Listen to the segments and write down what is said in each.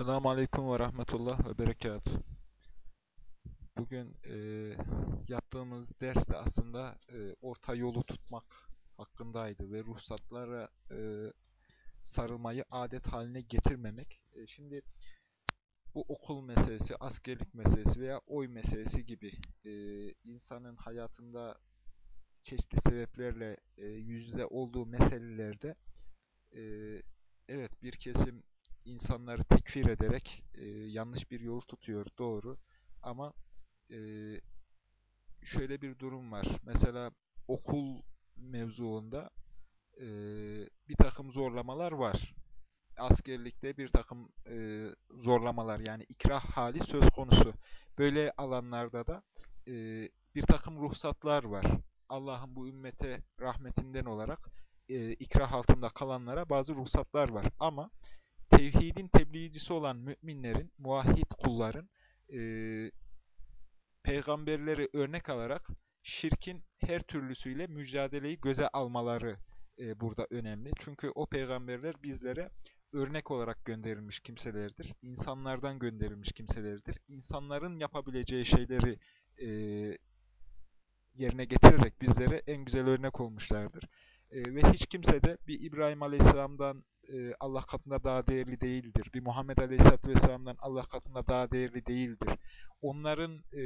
Selamun Aleyküm ve Rahmetullah ve Berekatuhu. Bugün e, yaptığımız ders de aslında e, orta yolu tutmak hakkındaydı ve ruhsatlara e, sarılmayı adet haline getirmemek. E, şimdi bu okul meselesi, askerlik meselesi veya oy meselesi gibi e, insanın hayatında çeşitli sebeplerle e, yüzde olduğu meselelerde e, evet bir kesim insanları tekfir ederek e, yanlış bir yol tutuyor, doğru. Ama e, şöyle bir durum var. Mesela okul mevzuunda e, bir takım zorlamalar var. Askerlikte bir takım e, zorlamalar yani ikrah hali söz konusu. Böyle alanlarda da e, bir takım ruhsatlar var. Allah'ın bu ümmete rahmetinden olarak e, ikrah altında kalanlara bazı ruhsatlar var. Ama tevhidin tebliğcisi olan müminlerin, muvahhid kulların e, peygamberleri örnek alarak şirkin her türlüsüyle mücadeleyi göze almaları e, burada önemli. Çünkü o peygamberler bizlere örnek olarak gönderilmiş kimselerdir. İnsanlardan gönderilmiş kimselerdir. İnsanların yapabileceği şeyleri e, yerine getirerek bizlere en güzel örnek olmuşlardır. E, ve hiç kimse de bir İbrahim Aleyhisselam'dan e, Allah katında daha değerli değildir. Bir Muhammed Aleyhisselatü Vesselam'dan Allah katında daha değerli değildir. Onların e,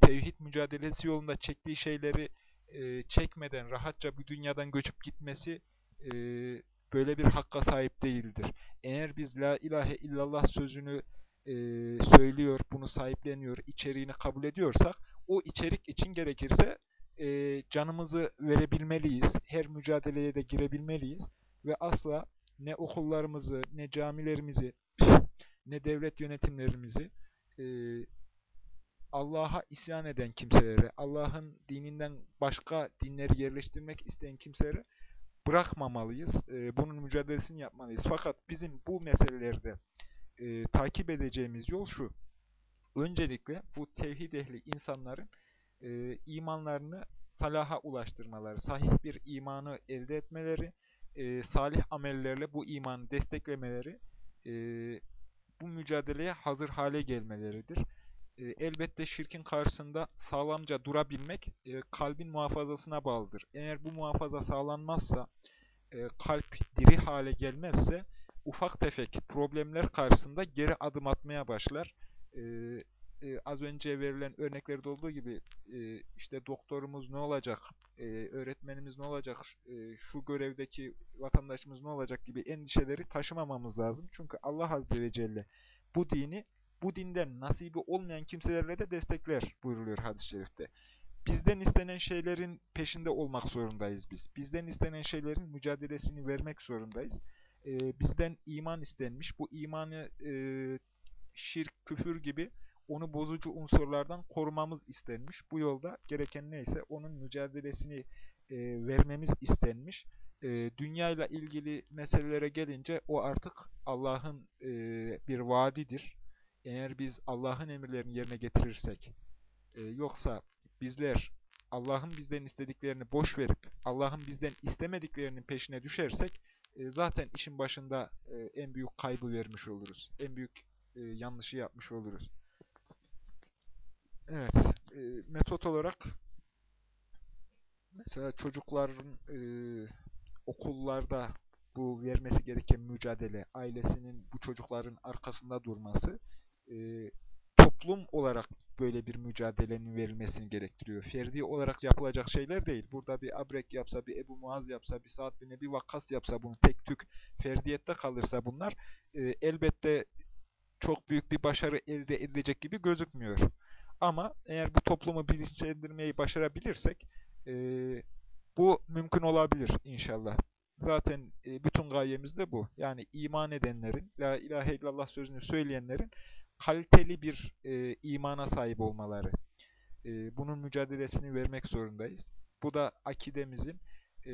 tevhid mücadelesi yolunda çektiği şeyleri e, çekmeden rahatça bu dünyadan göçüp gitmesi e, böyle bir hakka sahip değildir. Eğer biz La ilahe illallah sözünü e, söylüyor, bunu sahipleniyor, içeriğini kabul ediyorsak, o içerik için gerekirse e, canımızı verebilmeliyiz, her mücadeleye de girebilmeliyiz ve asla ne okullarımızı, ne camilerimizi, ne devlet yönetimlerimizi e, Allah'a isyan eden kimselere, Allah'ın dininden başka dinleri yerleştirmek isteyen kimselere bırakmamalıyız. E, bunun mücadelesini yapmalıyız. Fakat bizim bu meselelerde e, takip edeceğimiz yol şu. Öncelikle bu tevhid ehli insanların e, imanlarını salaha ulaştırmaları, sahih bir imanı elde etmeleri, e, salih amellerle bu imanı desteklemeleri, e, bu mücadeleye hazır hale gelmeleridir. E, elbette şirkin karşısında sağlamca durabilmek e, kalbin muhafazasına bağlıdır. Eğer bu muhafaza sağlanmazsa, e, kalp diri hale gelmezse, ufak tefek problemler karşısında geri adım atmaya başlar. E, e, az önce verilen örneklerde olduğu gibi e, işte doktorumuz ne olacak, e, öğretmenimiz ne olacak, e, şu görevdeki vatandaşımız ne olacak gibi endişeleri taşımamamız lazım. Çünkü Allah Azze ve Celle bu dini bu dinden nasibi olmayan kimselerle de destekler buyuruluyor hadis-i şerifte. Bizden istenen şeylerin peşinde olmak zorundayız biz. Bizden istenen şeylerin mücadelesini vermek zorundayız. Ee, bizden iman istenmiş. Bu imanı e, şirk, küfür gibi onu bozucu unsurlardan korumamız istenmiş. Bu yolda gereken neyse onun mücadelesini e, vermemiz istenmiş. E, dünya ile ilgili meselelere gelince o artık Allah'ın e, bir vaadidir. Eğer biz Allah'ın emirlerini yerine getirirsek, e, yoksa bizler Allah'ın bizden istediklerini boş verip Allah'ın bizden istemediklerinin peşine düşersek, e, zaten işin başında e, en büyük kaybı vermiş oluruz. En büyük e, yanlışı yapmış oluruz. Evet, e, metot olarak mesela çocukların e, okullarda bu vermesi gereken mücadele, ailesinin bu çocukların arkasında durması e, toplum olarak böyle bir mücadelenin verilmesini gerektiriyor. Ferdi olarak yapılacak şeyler değil. Burada bir Abrek yapsa, bir Ebu Muaz yapsa, bir Sa'd bin Ebi Vakkas yapsa, bunu tek tük ferdiyette kalırsa bunlar e, elbette çok büyük bir başarı elde edilecek gibi gözükmüyor. Ama eğer bu toplumu bilinçlendirmeyi başarabilirsek e, bu mümkün olabilir inşallah. Zaten e, bütün gayemiz de bu. Yani iman edenlerin, La ilahe illallah sözünü söyleyenlerin kaliteli bir e, imana sahip olmaları. E, bunun mücadelesini vermek zorundayız. Bu da akidemizin e,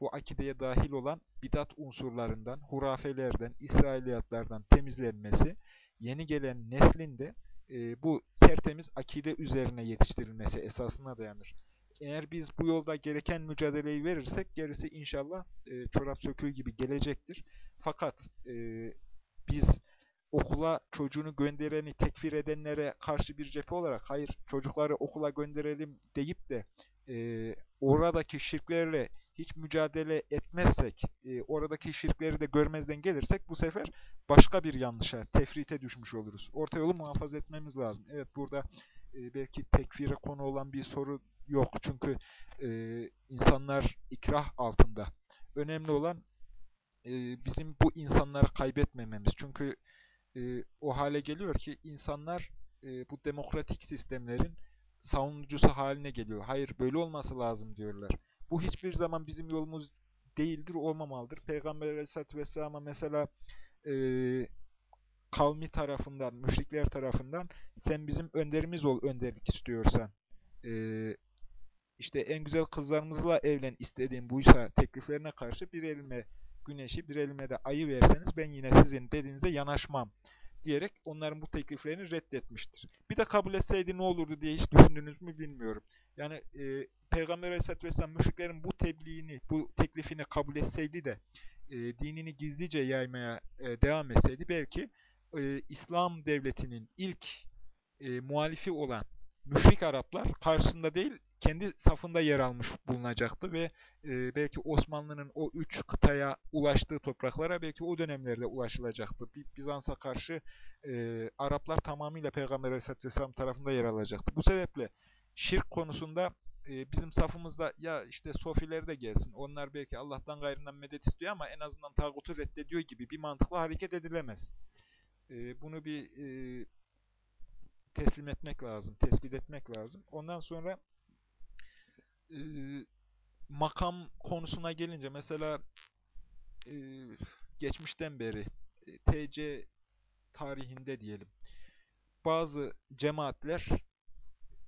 bu akideye dahil olan bidat unsurlarından, hurafelerden, İsrailiyatlardan temizlenmesi, yeni gelen neslin de e, bu tertemiz akide üzerine yetiştirilmesi esasına dayanır. Eğer biz bu yolda gereken mücadeleyi verirsek gerisi inşallah e, çorap söküğü gibi gelecektir. Fakat e, biz okula çocuğunu göndereni tekfir edenlere karşı bir cephe olarak hayır çocukları okula gönderelim deyip de e, oradaki şirklerle hiç mücadele etmezsek, e, oradaki şirkleri de görmezden gelirsek bu sefer başka bir yanlışa, tefrite düşmüş oluruz. Orta yolu muhafaza etmemiz lazım. Evet burada e, belki tekfire konu olan bir soru yok. Çünkü e, insanlar ikrah altında. Önemli olan e, bizim bu insanları kaybetmememiz. Çünkü e, o hale geliyor ki insanlar e, bu demokratik sistemlerin savunucusu haline geliyor. Hayır böyle olması lazım diyorlar. Bu hiçbir zaman bizim yolumuz değildir, olmamalıdır. Peygamber Aleyhisselatü Vesselam'a mesela e, kavmi tarafından, müşrikler tarafından sen bizim önderimiz ol önderlik istiyorsan. E, işte en güzel kızlarımızla evlen istediğim buysa tekliflerine karşı bir elime güneşi, bir elime de ayı verseniz ben yine sizin dediğinize yanaşmam diyerek onların bu tekliflerini reddetmiştir. Bir de kabul etseydi ne olurdu diye hiç düşündünüz mü bilmiyorum. Yani e, Peygamber Aleyhisselatü Vesselam müşriklerin bu tebliğini, bu teklifini kabul etseydi de e, dinini gizlice yaymaya e, devam etseydi belki e, İslam devletinin ilk e, muhalifi olan müşrik Araplar karşısında değil kendi safında yer almış bulunacaktı ve e, belki Osmanlı'nın o üç kıtaya ulaştığı topraklara belki o dönemlerde ulaşılacaktı. Bizans'a karşı e, Araplar tamamıyla Peygamber Aleyhisselatü Vesselam tarafında yer alacaktı. Bu sebeple şirk konusunda e, bizim safımızda ya işte sofiler de gelsin, onlar belki Allah'tan gayrından medet istiyor ama en azından tağutu reddediyor gibi bir mantıkla hareket edilemez. E, bunu bir e, teslim etmek lazım, tespit etmek lazım. Ondan sonra e, makam konusuna gelince mesela e, geçmişten beri e, TC tarihinde diyelim bazı cemaatler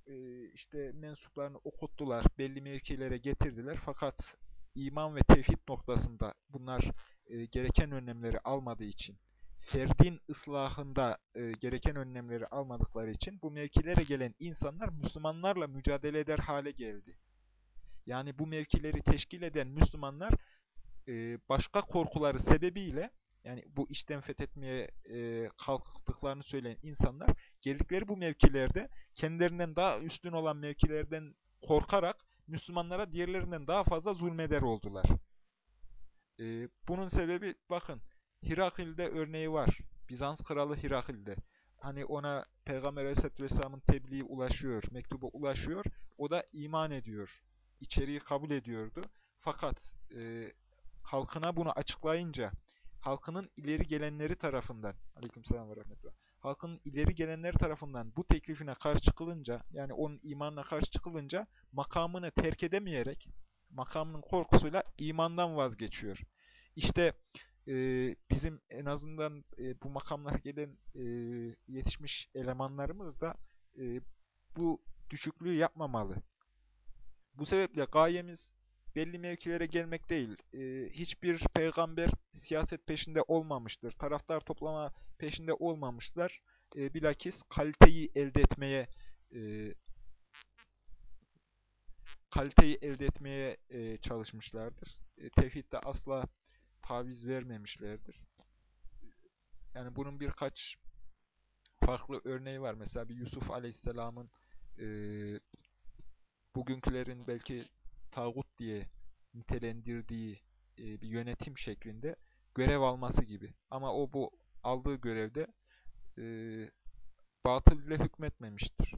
e, işte mensuplarını okuttular, belli mevkilere getirdiler fakat iman ve tevhid noktasında bunlar e, gereken önlemleri almadığı için ferdin ıslahında e, gereken önlemleri almadıkları için bu mevkilere gelen insanlar Müslümanlarla mücadele eder hale geldi. Yani bu mevkileri teşkil eden Müslümanlar e, başka korkuları sebebiyle yani bu işten fethetmeye e, kalktıklarını söyleyen insanlar geldikleri bu mevkilerde kendilerinden daha üstün olan mevkilerden korkarak Müslümanlara diğerlerinden daha fazla zulmeder oldular. E, bunun sebebi bakın Hirakil'de örneği var. Bizans kralı Hirakil'de. Hani ona Peygamber Aleyhisselatü Vesselam'ın tebliği ulaşıyor, mektubu ulaşıyor. O da iman ediyor. İçeriği kabul ediyordu. Fakat e, halkına bunu açıklayınca, halkının ileri gelenleri tarafından, aleykümselam ve rahmetullah, halkın ileri gelenleri tarafından bu teklifine karşı çıkılınca, yani onun imanına karşı çıkılınca makamını terk edemeyerek, makamının korkusuyla imandan vazgeçiyor. İşte e, bizim en azından e, bu makamlara gelen e, yetişmiş elemanlarımız da e, bu düşüklüğü yapmamalı. Bu sebeple gayemiz belli mevkilere gelmek değil. E, hiçbir peygamber siyaset peşinde olmamıştır. Taraftar toplama peşinde olmamışlar. E, bilakis kaliteyi elde etmeye e, kaliteyi elde etmeye e, çalışmışlardır. E, tevhidde asla taviz vermemişlerdir. Yani bunun birkaç farklı örneği var. Mesela bir Yusuf Aleyhisselam'ın e, bugünkülerin belki tağut diye nitelendirdiği e, bir yönetim şeklinde görev alması gibi. Ama o bu aldığı görevde e, batıl ile hükmetmemiştir.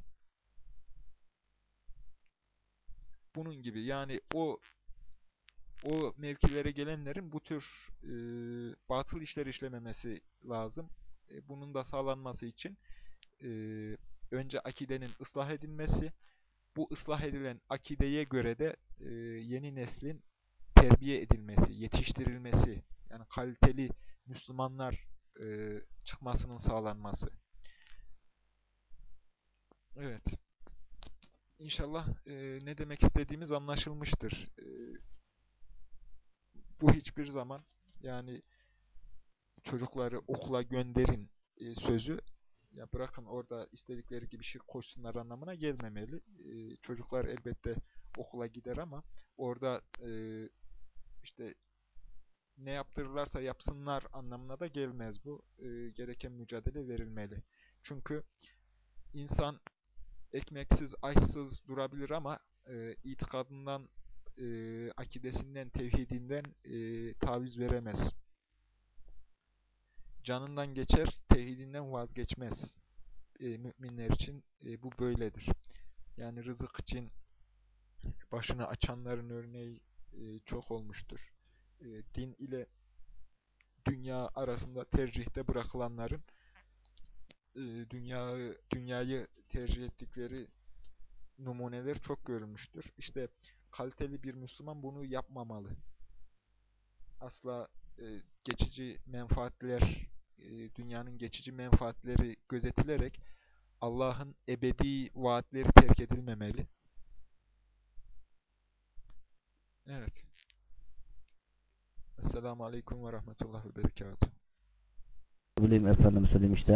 Bunun gibi yani o o mevkilere gelenlerin bu tür e, batıl işler işlememesi lazım. E, bunun da sağlanması için e, önce akidenin ıslah edilmesi, bu ıslah edilen akideye göre de e, yeni neslin terbiye edilmesi, yetiştirilmesi, yani kaliteli Müslümanlar e, çıkmasının sağlanması. Evet. İnşallah e, ne demek istediğimiz anlaşılmıştır. E, bu hiçbir zaman yani çocukları okula gönderin e, sözü ya bırakın orada istedikleri gibi şey koşsunlar anlamına gelmemeli. E, çocuklar elbette okula gider ama orada e, işte ne yaptırırlarsa yapsınlar anlamına da gelmez bu. E, gereken mücadele verilmeli. Çünkü insan ekmeksiz, açsız durabilir ama e, itikadından, e, akidesinden, tevhidinden e, taviz veremez. Canından geçer, tevhidinden vazgeçmez. E, müminler için e, bu böyledir. Yani rızık için başını açanların örneği e, çok olmuştur. E, din ile dünya arasında tercihte bırakılanların e, dünyayı, dünyayı tercih ettikleri numuneler çok görülmüştür. İşte kaliteli bir Müslüman bunu yapmamalı. Asla e, geçici menfaatler, e, dünyanın geçici menfaatleri gözetilerek Allah'ın ebedi vaatleri terk edilmemeli. Evet. Esselamu Aleyküm ve Rahmetullah ve Berekatuhu. bileyim efendim söyleyeyim işte